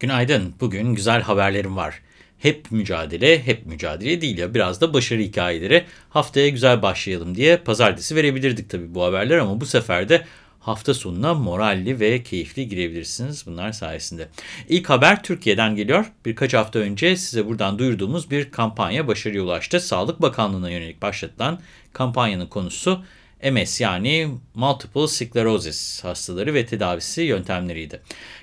Günaydın. Bugün güzel haberlerim var. Hep mücadele, hep mücadele değil ya. Biraz da başarı hikayeleri. Haftaya güzel başlayalım diye pazartesi verebilirdik tabii bu haberler ama bu sefer de hafta sonuna moralli ve keyifli girebilirsiniz bunlar sayesinde. İlk haber Türkiye'den geliyor. Birkaç hafta önce size buradan duyurduğumuz bir kampanya başarıya ulaştı. Sağlık Bakanlığı'na yönelik başlatılan kampanyanın konusu MS yani Multiple Sclerosis hastaları ve tedavisi yöntemleriydi.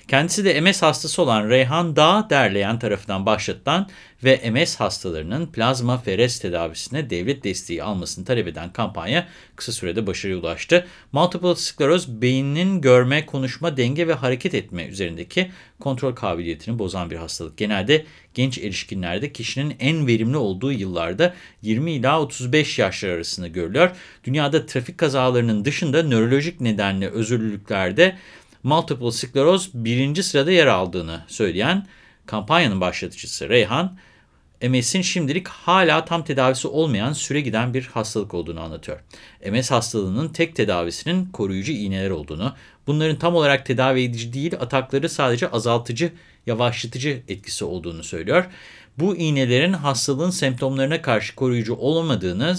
Kendisi de MS hastası olan Reyhan Dağ derleyen tarafından başlatılan ve MS hastalarının plazma feres tedavisine devlet desteği almasını talep eden kampanya kısa sürede başarıya ulaştı. Multiple skleroz beynin görme, konuşma, denge ve hareket etme üzerindeki kontrol kabiliyetini bozan bir hastalık. Genelde genç erişkinlerde kişinin en verimli olduğu yıllarda 20 ila 35 yaşlar arasında görülüyor. Dünyada trafik kazalarının dışında nörolojik nedenli özürlülüklerde multiple skleroz birinci sırada yer aldığını söyleyen kampanyanın başlatıcısı Reyhan, MS'in şimdilik hala tam tedavisi olmayan süre giden bir hastalık olduğunu anlatıyor. MS hastalığının tek tedavisinin koruyucu iğneler olduğunu, bunların tam olarak tedavi edici değil, atakları sadece azaltıcı, yavaşlatıcı etkisi olduğunu söylüyor. Bu iğnelerin hastalığın semptomlarına karşı koruyucu olmadığını,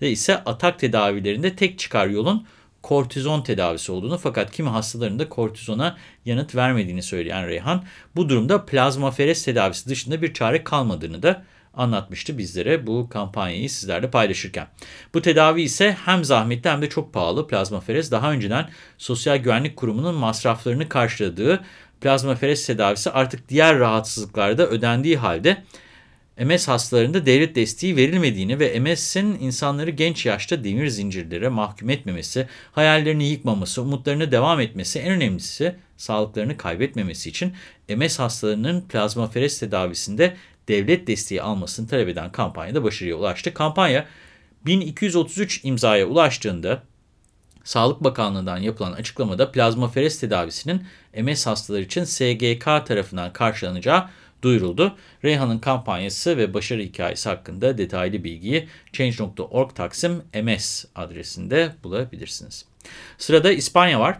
zamanlarda ise atak tedavilerinde tek çıkar yolun kortizon tedavisi olduğunu fakat kimi hastaların da kortizona yanıt vermediğini söyleyen Reyhan, bu durumda plazmaferez tedavisi dışında bir çare kalmadığını da anlatmıştı bizlere bu kampanyayı sizlerle paylaşırken. Bu tedavi ise hem zahmetli hem de çok pahalı. Plazmaferez daha önceden Sosyal Güvenlik Kurumu'nun masraflarını karşıladığı plazmaferez tedavisi artık diğer rahatsızlıklarda ödendiği halde MS hastalarında devlet desteği verilmediğini ve MS'in insanları genç yaşta demir zincirlere mahkum etmemesi, hayallerini yıkmaması, umutlarına devam etmesi, en önemlisi sağlıklarını kaybetmemesi için MS hastalarının plazmaferez tedavisinde devlet desteği almasını talep eden kampanyada başarıya ulaştı. Kampanya 1233 imzaya ulaştığında Sağlık Bakanlığı'ndan yapılan açıklamada plazmaferez tedavisinin MS hastaları için SGK tarafından karşılanacağı duyuruldu. Reyhan'ın kampanyası ve başarı hikayesi hakkında detaylı bilgiyi change.org taksim ms adresinde bulabilirsiniz. Sırada İspanya var.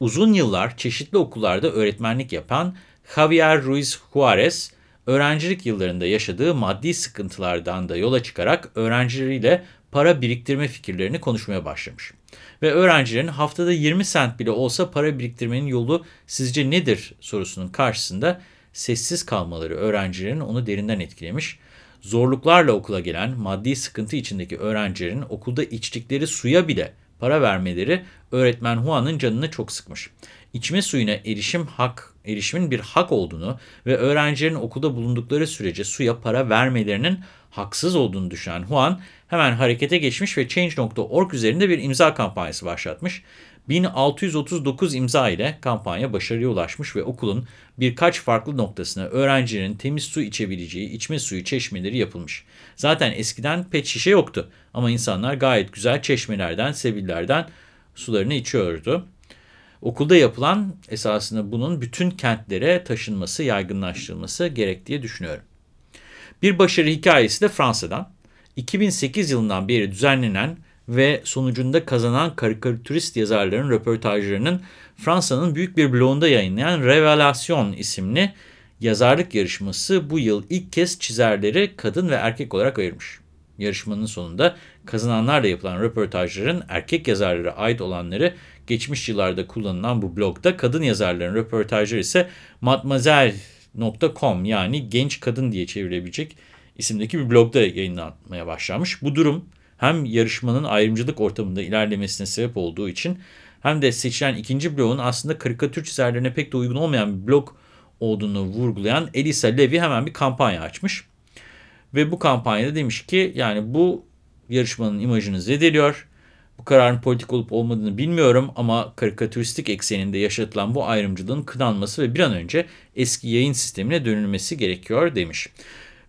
Uzun yıllar çeşitli okullarda öğretmenlik yapan Javier Ruiz Juarez, öğrencilik yıllarında yaşadığı maddi sıkıntılardan da yola çıkarak öğrencileriyle para biriktirme fikirlerini konuşmaya başlamış. Ve öğrencilerin haftada 20 sent bile olsa para biriktirmenin yolu sizce nedir sorusunun karşısında sessiz kalmaları öğrencilerin onu derinden etkilemiş. Zorluklarla okula gelen, maddi sıkıntı içindeki öğrencilerin okulda içtikleri suya bile para vermeleri öğretmen Huan'ın canını çok sıkmış. İçme suyuna erişim hak, erişimin bir hak olduğunu ve öğrencilerin okulda bulundukları sürece suya para vermelerinin haksız olduğunu düşünen Huan hemen harekete geçmiş ve Change.org üzerinde bir imza kampanyası başlatmış. 1639 imza ile kampanya başarıya ulaşmış ve okulun birkaç farklı noktasına öğrencilerin temiz su içebileceği içme suyu çeşmeleri yapılmış. Zaten eskiden pet şişe yoktu ama insanlar gayet güzel çeşmelerden, sebillerden sularını içiyordu. Okulda yapılan esasında bunun bütün kentlere taşınması, yaygınlaştırılması gerek diye düşünüyorum. Bir başarı hikayesi de Fransa'dan. 2008 yılından beri düzenlenen ve sonucunda kazanan karikatürist yazarların röportajlarının Fransa'nın büyük bir bloğunda yayınlayan Revelation isimli yazarlık yarışması bu yıl ilk kez çizerleri kadın ve erkek olarak ayırmış. Yarışmanın sonunda kazananlarla yapılan röportajların erkek yazarlara ait olanları geçmiş yıllarda kullanılan bu blogda kadın yazarların röportajları ise mademoiselle.com yani genç kadın diye çevrilebilecek isimdeki bir blogda yayınlanmaya başlamış. Bu durum hem yarışmanın ayrımcılık ortamında ilerlemesine sebep olduğu için hem de seçilen ikinci bloğun aslında karikatür çizerlerine pek de uygun olmayan bir blok olduğunu vurgulayan Elisa Levy hemen bir kampanya açmış. Ve bu kampanyada demiş ki yani bu yarışmanın imajını zedeliyor. Bu kararın politik olup olmadığını bilmiyorum ama karikatüristik ekseninde yaşatılan bu ayrımcılığın kınanması ve bir an önce eski yayın sistemine dönülmesi gerekiyor demiş.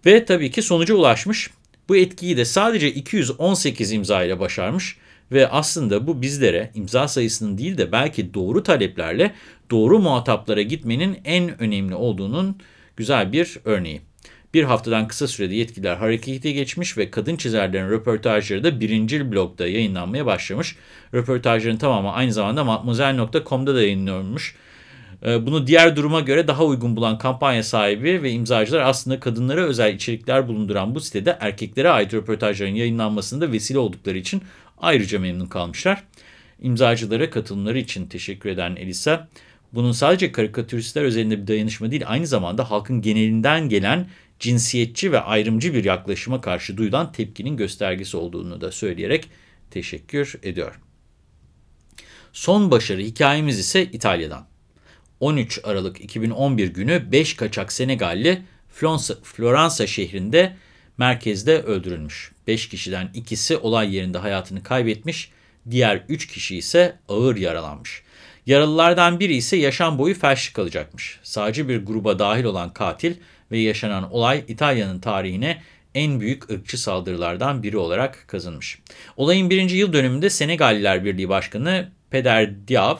Ve tabii ki sonuca ulaşmış. Bu etkiyi de sadece 218 imza ile başarmış ve aslında bu bizlere imza sayısının değil de belki doğru taleplerle doğru muhataplara gitmenin en önemli olduğunun güzel bir örneği. Bir haftadan kısa sürede yetkililer harekete geçmiş ve kadın çizerlerin röportajları da birinci blogda yayınlanmaya başlamış. Röportajların tamamı aynı zamanda matmazel.com'da da yayınlanmış. E, bunu diğer duruma göre daha uygun bulan kampanya sahibi ve imzacılar aslında kadınlara özel içerikler bulunduran bu sitede erkeklere ait röportajların yayınlanmasında vesile oldukları için ayrıca memnun kalmışlar. İmzacılara katılımları için teşekkür eden Elisa, bunun sadece karikatüristler özelinde bir dayanışma değil, aynı zamanda halkın genelinden gelen cinsiyetçi ve ayrımcı bir yaklaşıma karşı duyulan tepkinin göstergesi olduğunu da söyleyerek teşekkür ediyor. Son başarı hikayemiz ise İtalya'dan. 13 Aralık 2011 günü 5 kaçak Senegalli Floransa şehrinde merkezde öldürülmüş. 5 kişiden ikisi olay yerinde hayatını kaybetmiş, diğer 3 kişi ise ağır yaralanmış. Yaralılardan biri ise yaşam boyu felçli kalacakmış. Sadece bir gruba dahil olan katil ve yaşanan olay İtalya'nın tarihine en büyük ırkçı saldırılardan biri olarak kazınmış. Olayın birinci yıl dönümünde Senegalliler Birliği Başkanı Peder Diav,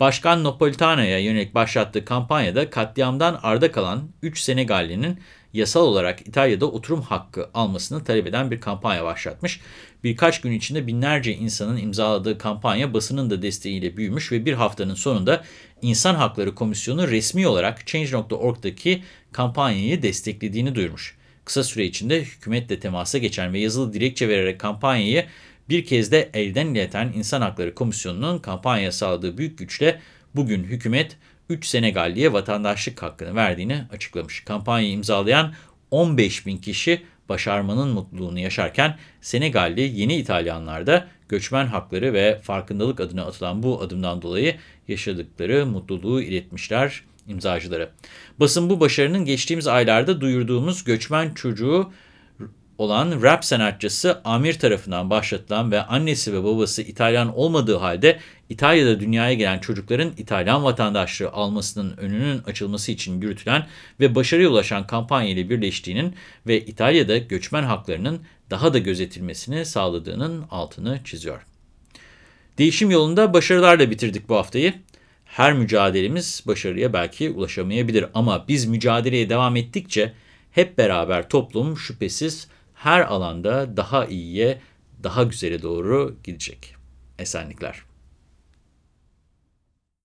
Başkan Napolitano'ya yönelik başlattığı kampanyada katliamdan arda kalan 3 Senegalli'nin yasal olarak İtalya'da oturum hakkı almasını talep eden bir kampanya başlatmış. Birkaç gün içinde binlerce insanın imzaladığı kampanya basının da desteğiyle büyümüş ve bir haftanın sonunda İnsan Hakları Komisyonu resmi olarak Change.org'daki kampanyayı desteklediğini duyurmuş. Kısa süre içinde hükümetle temasa geçen ve yazılı dilekçe vererek kampanyayı bir kez de elden ileten İnsan Hakları Komisyonu'nun kampanya sağladığı büyük güçle bugün hükümet 3 Senegalliye vatandaşlık hakkını verdiğini açıklamış. Kampanyayı imzalayan 15 bin kişi başarmanın mutluluğunu yaşarken Senegalli yeni İtalyanlar da göçmen hakları ve farkındalık adına atılan bu adımdan dolayı yaşadıkları mutluluğu iletmişler imzacılara. Basın bu başarının geçtiğimiz aylarda duyurduğumuz göçmen çocuğu olan rap sanatçısı Amir tarafından başlatılan ve annesi ve babası İtalyan olmadığı halde İtalya'da dünyaya gelen çocukların İtalyan vatandaşlığı almasının önünün açılması için yürütülen ve başarıya ulaşan kampanya ile birleştiğinin ve İtalya'da göçmen haklarının daha da gözetilmesini sağladığının altını çiziyor. Değişim yolunda başarılarla bitirdik bu haftayı. Her mücadelemiz başarıya belki ulaşamayabilir ama biz mücadeleye devam ettikçe hep beraber toplum şüphesiz her alanda daha iyiye, daha güzele doğru gidecek. Esenlikler.